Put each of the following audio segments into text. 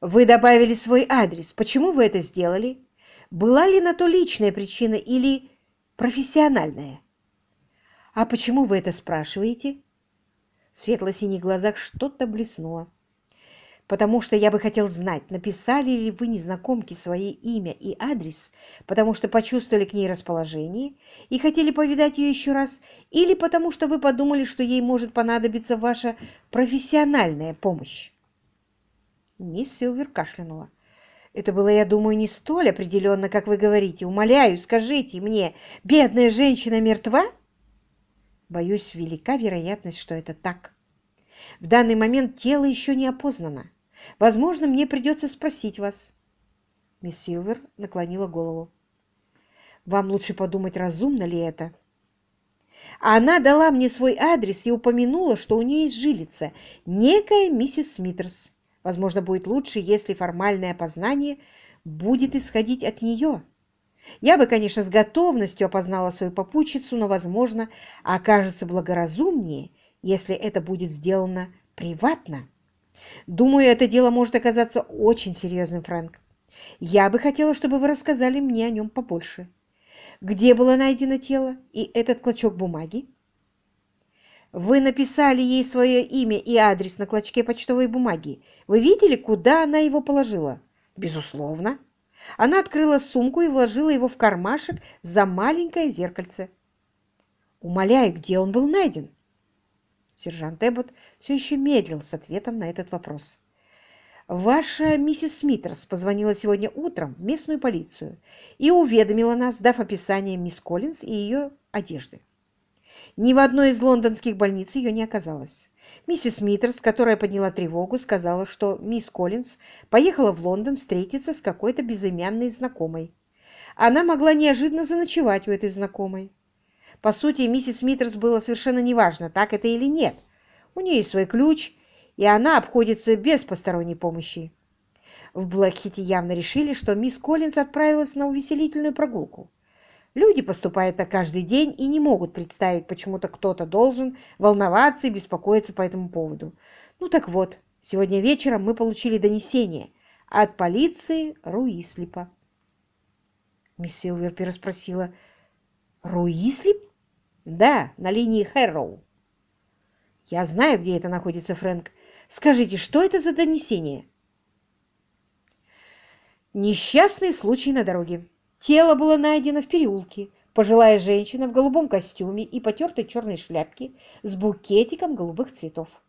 Вы добавили свой адрес. Почему вы это сделали? Была ли на то личная причина или профессиональная? А почему вы это спрашиваете? В светло-синих глазах что-то блеснуло. Потому что я бы хотел знать, написали ли вы незнакомке свое имя и адрес, потому что почувствовали к ней расположение и хотели повидать ее еще раз, или потому что вы подумали, что ей может понадобиться ваша профессиональная помощь. Мисс Силвер кашлянула. Это было, я думаю, не столь определенно, как вы говорите. Умоляю, скажите мне, бедная женщина мертва? Боюсь, велика вероятность, что это так. В данный момент тело еще не опознано. Возможно, мне придется спросить вас. Мисс Силвер наклонила голову. Вам лучше подумать, разумно ли это. Она дала мне свой адрес и упомянула, что у нее есть жилица, некая миссис Смитерс. Возможно, будет лучше, если формальное опознание будет исходить от нее. Я бы, конечно, с готовностью опознала свою попутчицу, но, возможно, окажется благоразумнее, если это будет сделано приватно. Думаю, это дело может оказаться очень серьезным, Фрэнк. Я бы хотела, чтобы вы рассказали мне о нем побольше. Где было найдено тело и этот клочок бумаги? Вы написали ей свое имя и адрес на клочке почтовой бумаги. Вы видели, куда она его положила? Безусловно. Она открыла сумку и вложила его в кармашек за маленькое зеркальце. Умоляю, где он был найден? Сержант Эббот все еще медлил с ответом на этот вопрос. «Ваша миссис Смитерс позвонила сегодня утром в местную полицию и уведомила нас, дав описание мисс Коллинз и ее одежды. Ни в одной из лондонских больниц ее не оказалось. Миссис Смитерс, которая подняла тревогу, сказала, что мисс Коллинз поехала в Лондон встретиться с какой-то безымянной знакомой. Она могла неожиданно заночевать у этой знакомой. По сути, миссис Миттерс было совершенно неважно, так это или нет. У нее есть свой ключ, и она обходится без посторонней помощи. В Блэкхите явно решили, что мисс Коллинз отправилась на увеселительную прогулку. Люди поступают так каждый день и не могут представить, почему-то кто-то должен волноваться и беспокоиться по этому поводу. Ну так вот, сегодня вечером мы получили донесение от полиции Руислипа. Мисс Силвер переспросила. «Руислип?» Да, на линии Хэрроу. Я знаю, где это находится, Фрэнк. Скажите, что это за донесение? Несчастный случай на дороге. Тело было найдено в переулке. Пожилая женщина в голубом костюме и потертой черной шляпке с букетиком голубых цветов.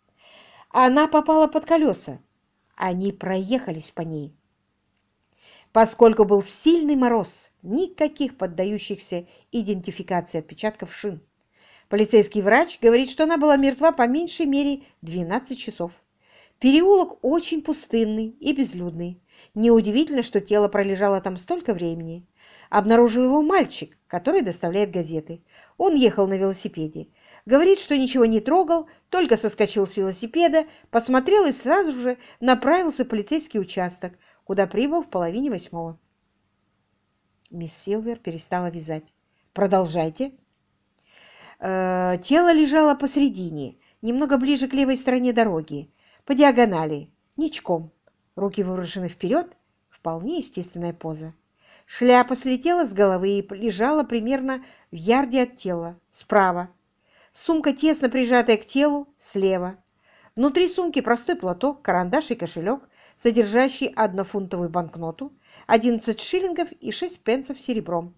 Она попала под колеса. Они проехались по ней. Поскольку был сильный мороз, никаких поддающихся идентификации отпечатков шин. Полицейский врач говорит, что она была мертва по меньшей мере 12 часов. Переулок очень пустынный и безлюдный. Неудивительно, что тело пролежало там столько времени. Обнаружил его мальчик, который доставляет газеты. Он ехал на велосипеде. Говорит, что ничего не трогал, только соскочил с велосипеда, посмотрел и сразу же направился в полицейский участок, куда прибыл в половине восьмого. Мисс Силвер перестала вязать. «Продолжайте». Э, тело лежало посредине, немного ближе к левой стороне дороги, по диагонали, ничком. Руки выброшены вперед, вполне естественная поза. Шляпа слетела с головы и лежала примерно в ярде от тела, справа. Сумка, тесно прижатая к телу, слева. Внутри сумки простой платок, карандаш и кошелек, содержащий однофунтовую банкноту, 11 шиллингов и 6 пенсов серебром.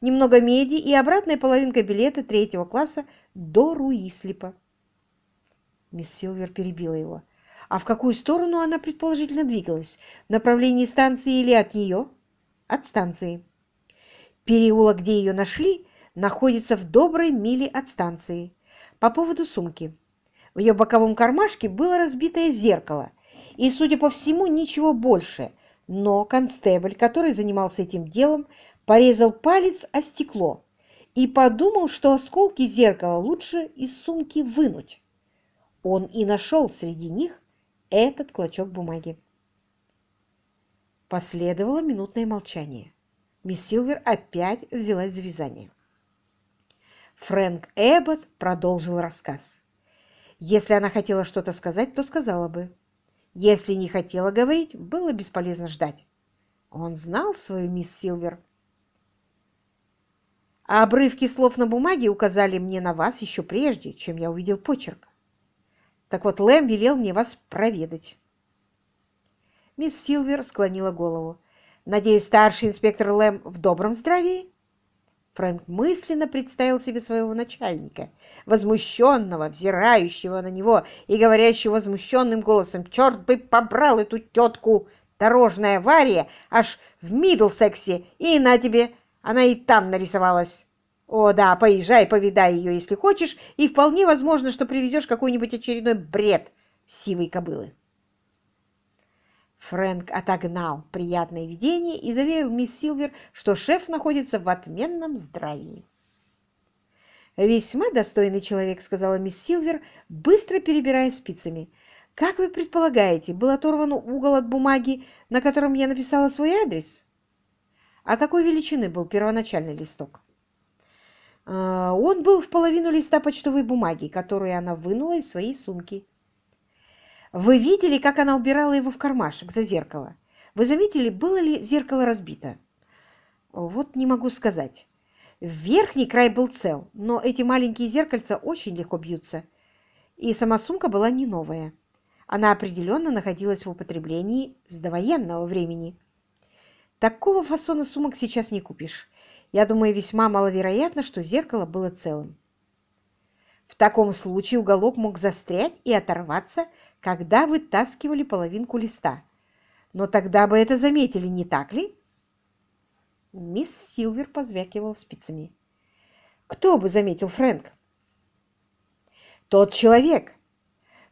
Немного меди и обратная половинка билета третьего класса до Руислипа. Мисс Силвер перебила его. А в какую сторону она предположительно двигалась? В направлении станции или от нее? От станции. Переулок, где ее нашли, находится в доброй миле от станции. По поводу сумки. В ее боковом кармашке было разбитое зеркало, и, судя по всему, ничего больше. Но констебль, который занимался этим делом, порезал палец о стекло и подумал, что осколки зеркала лучше из сумки вынуть. Он и нашел среди них этот клочок бумаги. Последовало минутное молчание. Мисс Силвер опять взялась за вязание. Фрэнк Эббот продолжил рассказ. Если она хотела что-то сказать, то сказала бы. Если не хотела говорить, было бесполезно ждать. Он знал свою мисс Силвер. А обрывки слов на бумаге указали мне на вас еще прежде, чем я увидел почерк. Так вот, Лэм велел мне вас проведать. Мисс Силвер склонила голову. «Надеюсь, старший инспектор Лэм в добром здравии?» Фрэнк мысленно представил себе своего начальника, возмущенного, взирающего на него и говорящего возмущенным голосом «Черт бы побрал эту тетку! Дорожная авария аж в Мидлсексе, и на тебе, она и там нарисовалась!» «О, да, поезжай, повидай ее, если хочешь, и вполне возможно, что привезешь какой-нибудь очередной бред сивой кобылы». Фрэнк отогнал приятное видение и заверил мисс Силвер, что шеф находится в отменном здравии. «Весьма достойный человек», — сказала мисс Силвер, быстро перебирая спицами. «Как вы предполагаете, был оторван угол от бумаги, на котором я написала свой адрес?» «А какой величины был первоначальный листок?» «А, «Он был в половину листа почтовой бумаги, которую она вынула из своей сумки». Вы видели, как она убирала его в кармашек за зеркало? Вы заметили, было ли зеркало разбито? Вот не могу сказать. Верхний край был цел, но эти маленькие зеркальца очень легко бьются. И сама сумка была не новая. Она определенно находилась в употреблении с довоенного времени. Такого фасона сумок сейчас не купишь. Я думаю, весьма маловероятно, что зеркало было целым. В таком случае уголок мог застрять и оторваться, когда вытаскивали половинку листа. Но тогда бы это заметили, не так ли? Мисс Силвер позвякивала спицами. Кто бы заметил Фрэнк? Тот человек,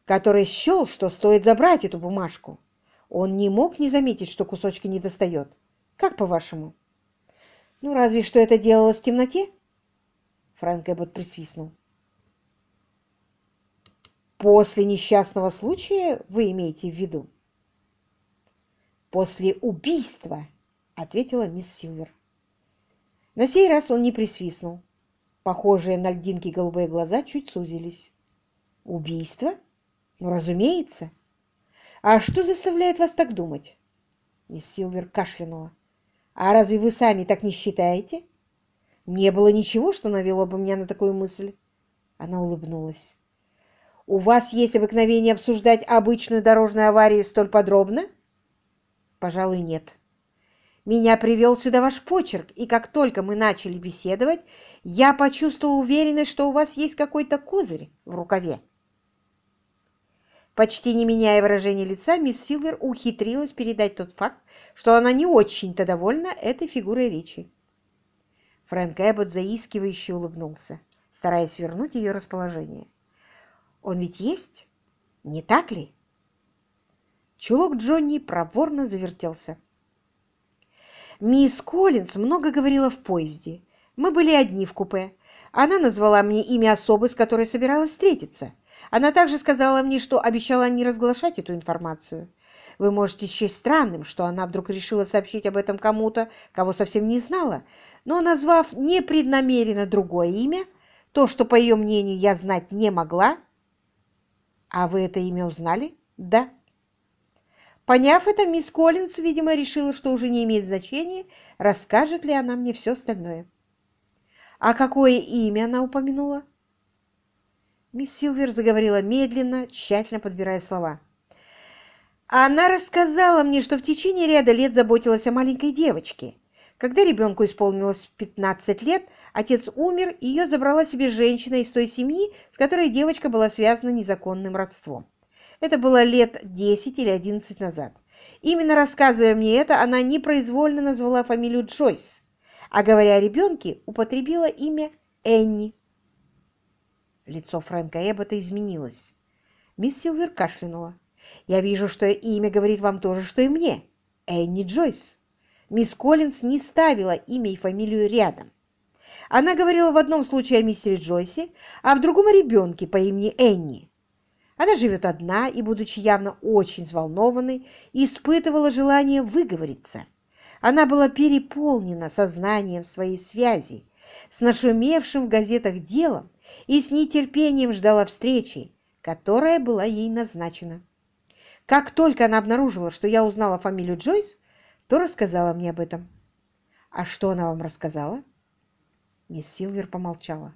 который счел, что стоит забрать эту бумажку. Он не мог не заметить, что кусочки не достает. Как по-вашему? Ну, разве что это делалось в темноте? Фрэнк Эббот присвистнул. После несчастного случая вы имеете в виду? После убийства, ответила мисс Силвер. На сей раз он не присвистнул. Похожие на льдинки голубые глаза чуть сузились. Убийство? Ну, разумеется. А что заставляет вас так думать? Мисс Силвер кашлянула. А разве вы сами так не считаете? Не было ничего, что навело бы меня на такую мысль. Она улыбнулась. У вас есть обыкновение обсуждать обычную дорожную аварию столь подробно? Пожалуй, нет. Меня привел сюда ваш почерк, и как только мы начали беседовать, я почувствовал уверенность, что у вас есть какой-то козырь в рукаве. Почти не меняя выражения лица, мисс Силвер ухитрилась передать тот факт, что она не очень-то довольна этой фигурой речи. Фрэнк Эббот заискивающе улыбнулся, стараясь вернуть ее расположение. Он ведь есть, не так ли? Чулок Джонни проворно завертелся. Мисс Коллинз много говорила в поезде. Мы были одни в купе. Она назвала мне имя особы, с которой собиралась встретиться. Она также сказала мне, что обещала не разглашать эту информацию. Вы можете счесть странным, что она вдруг решила сообщить об этом кому-то, кого совсем не знала, но, назвав непреднамеренно другое имя, то, что, по ее мнению, я знать не могла, «А вы это имя узнали?» «Да». Поняв это, мисс Коллинс, видимо, решила, что уже не имеет значения, расскажет ли она мне все остальное. «А какое имя она упомянула?» Мисс Силвер заговорила медленно, тщательно подбирая слова. «Она рассказала мне, что в течение ряда лет заботилась о маленькой девочке. Когда ребенку исполнилось 15 лет, отец умер, и ее забрала себе женщина из той семьи, с которой девочка была связана незаконным родством. Это было лет 10 или 11 назад. Именно рассказывая мне это, она непроизвольно назвала фамилию Джойс, а говоря о ребенке, употребила имя Энни. Лицо Фрэнка Эббота изменилось. Мисс Силвер кашлянула. «Я вижу, что имя говорит вам то же, что и мне. Энни Джойс». Мисс Коллинз не ставила имя и фамилию рядом. Она говорила в одном случае о мистере Джойсе, а в другом о ребенке по имени Энни. Она живет одна и, будучи явно очень взволнованной, испытывала желание выговориться. Она была переполнена сознанием своей связи с нашумевшим в газетах делом и с нетерпением ждала встречи, которая была ей назначена. Как только она обнаружила, что я узнала фамилию Джойс, то рассказала мне об этом. А что она вам рассказала? Мисс Силвер помолчала.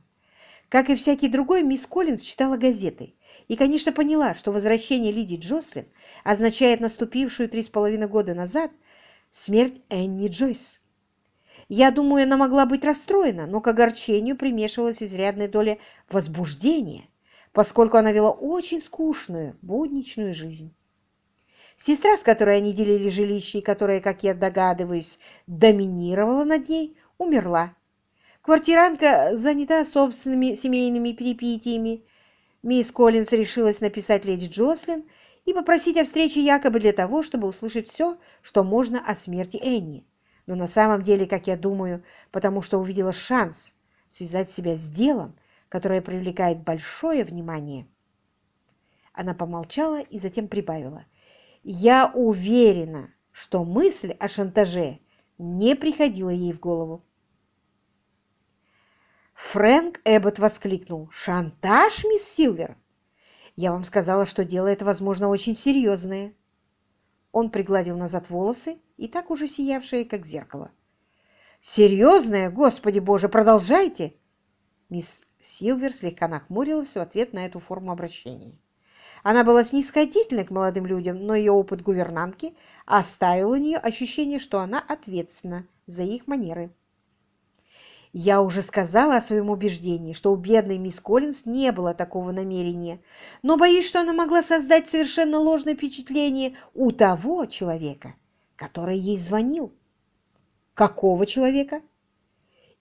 Как и всякий другой, мисс Коллинз читала газеты и, конечно, поняла, что возвращение Лиди Джослин означает наступившую три с половиной года назад смерть Энни Джойс. Я думаю, она могла быть расстроена, но к огорчению примешивалась изрядная доля возбуждения, поскольку она вела очень скучную, будничную жизнь. Сестра, с которой они делили жилище и которая, как я догадываюсь, доминировала над ней, умерла. Квартиранка занята собственными семейными перипетиями. Мисс Коллинс решилась написать леди Джослин и попросить о встрече якобы для того, чтобы услышать все, что можно о смерти Энни. Но на самом деле, как я думаю, потому что увидела шанс связать себя с делом, которое привлекает большое внимание. Она помолчала и затем прибавила – я уверена, что мысль о шантаже не приходила ей в голову. Фрэнк Эббот воскликнул. «Шантаж, мисс Силвер? Я вам сказала, что дело это, возможно, очень серьезное». Он пригладил назад волосы, и так уже сиявшие, как зеркало. «Серьезное? Господи боже, продолжайте!» Мисс Силвер слегка нахмурилась в ответ на эту форму обращения. Она была снисходительна к молодым людям, но ее опыт гувернантки оставил у нее ощущение, что она ответственна за их манеры. Я уже сказала о своем убеждении, что у бедной мисс Коллинз не было такого намерения, но боюсь, что она могла создать совершенно ложное впечатление у того человека, который ей звонил. Какого человека?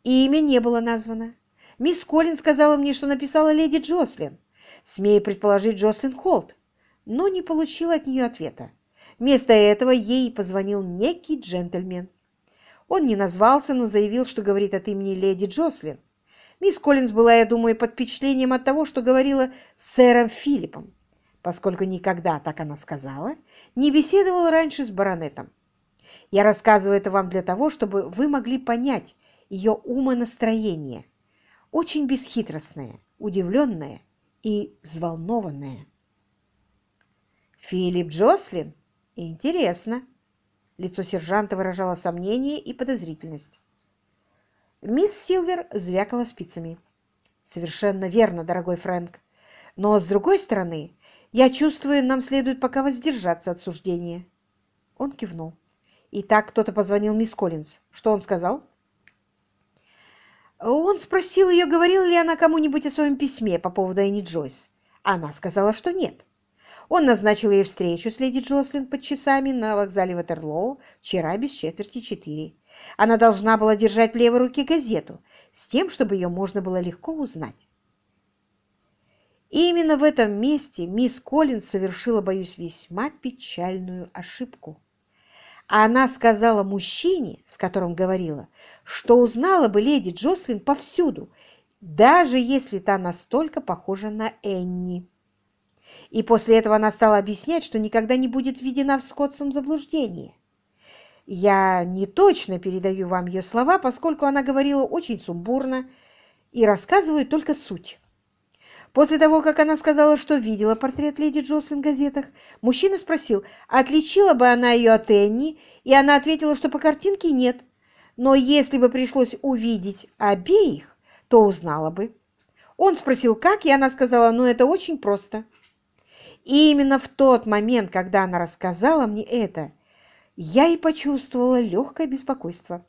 Имя не было названо. Мисс Коллинз сказала мне, что написала леди Джослин смея предположить Джослин Холт, но не получил от нее ответа. Вместо этого ей позвонил некий джентльмен. Он не назвался, но заявил, что говорит от имени леди Джослин. Мисс Коллинз была, я думаю, под впечатлением от того, что говорила с сэром Филиппом, поскольку никогда, так она сказала, не беседовала раньше с баронетом. Я рассказываю это вам для того, чтобы вы могли понять ее умонастроение. Очень бесхитростное, удивленное и взволнованная. «Филипп Джослин? Интересно!» Лицо сержанта выражало сомнение и подозрительность. Мисс Силвер звякала спицами. «Совершенно верно, дорогой Фрэнк. Но, с другой стороны, я чувствую, нам следует пока воздержаться от суждения». Он кивнул. «Итак, кто-то позвонил мисс Коллинз. Что он сказал?» Он спросил ее, говорила ли она кому-нибудь о своем письме по поводу Энни Джойс. Она сказала, что нет. Он назначил ей встречу с леди Джослин под часами на вокзале Ватерлоу вчера без четверти четыре. Она должна была держать в левой руке газету с тем, чтобы ее можно было легко узнать. И именно в этом месте мисс Коллинс совершила, боюсь, весьма печальную ошибку. Она сказала мужчине, с которым говорила, что узнала бы леди Джослин повсюду, даже если та настолько похожа на Энни. И после этого она стала объяснять, что никогда не будет введена в скотском заблуждении. Я не точно передаю вам ее слова, поскольку она говорила очень сумбурно и рассказываю только суть. После того, как она сказала, что видела портрет леди Джослин в газетах, мужчина спросил, отличила бы она ее от Энни, и она ответила, что по картинке нет. Но если бы пришлось увидеть обеих, то узнала бы. Он спросил, как, и она сказала, ну это очень просто. И именно в тот момент, когда она рассказала мне это, я и почувствовала легкое беспокойство.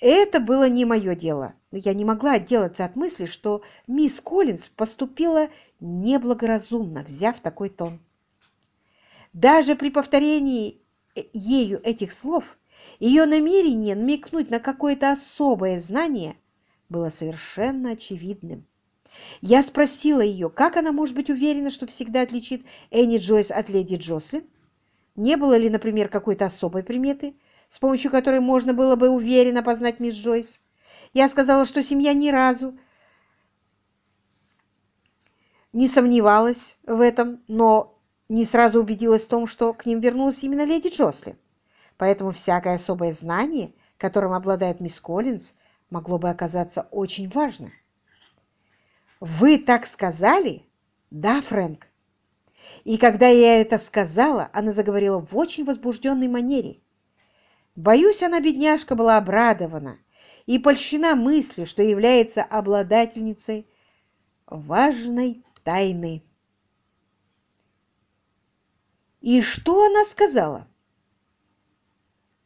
Это было не мое дело, но я не могла отделаться от мысли, что мисс Коллинз поступила неблагоразумно, взяв такой тон. Даже при повторении э, ею этих слов ее намерение намекнуть на какое-то особое знание было совершенно очевидным. Я спросила ее, как она может быть уверена, что всегда отличит Энни Джойс от леди Джослин? Не было ли, например, какой-то особой приметы, с помощью которой можно было бы уверенно познать мисс Джойс. Я сказала, что семья ни разу не сомневалась в этом, но не сразу убедилась в том, что к ним вернулась именно леди Джослин. Поэтому всякое особое знание, которым обладает мисс Коллинз, могло бы оказаться очень важным. «Вы так сказали?» «Да, Фрэнк». И когда я это сказала, она заговорила в очень возбужденной манере. Боюсь, она, бедняжка, была обрадована и польщена мыслью, что является обладательницей важной тайны. И что она сказала?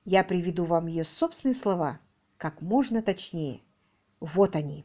Я приведу вам ее собственные слова, как можно точнее. Вот они.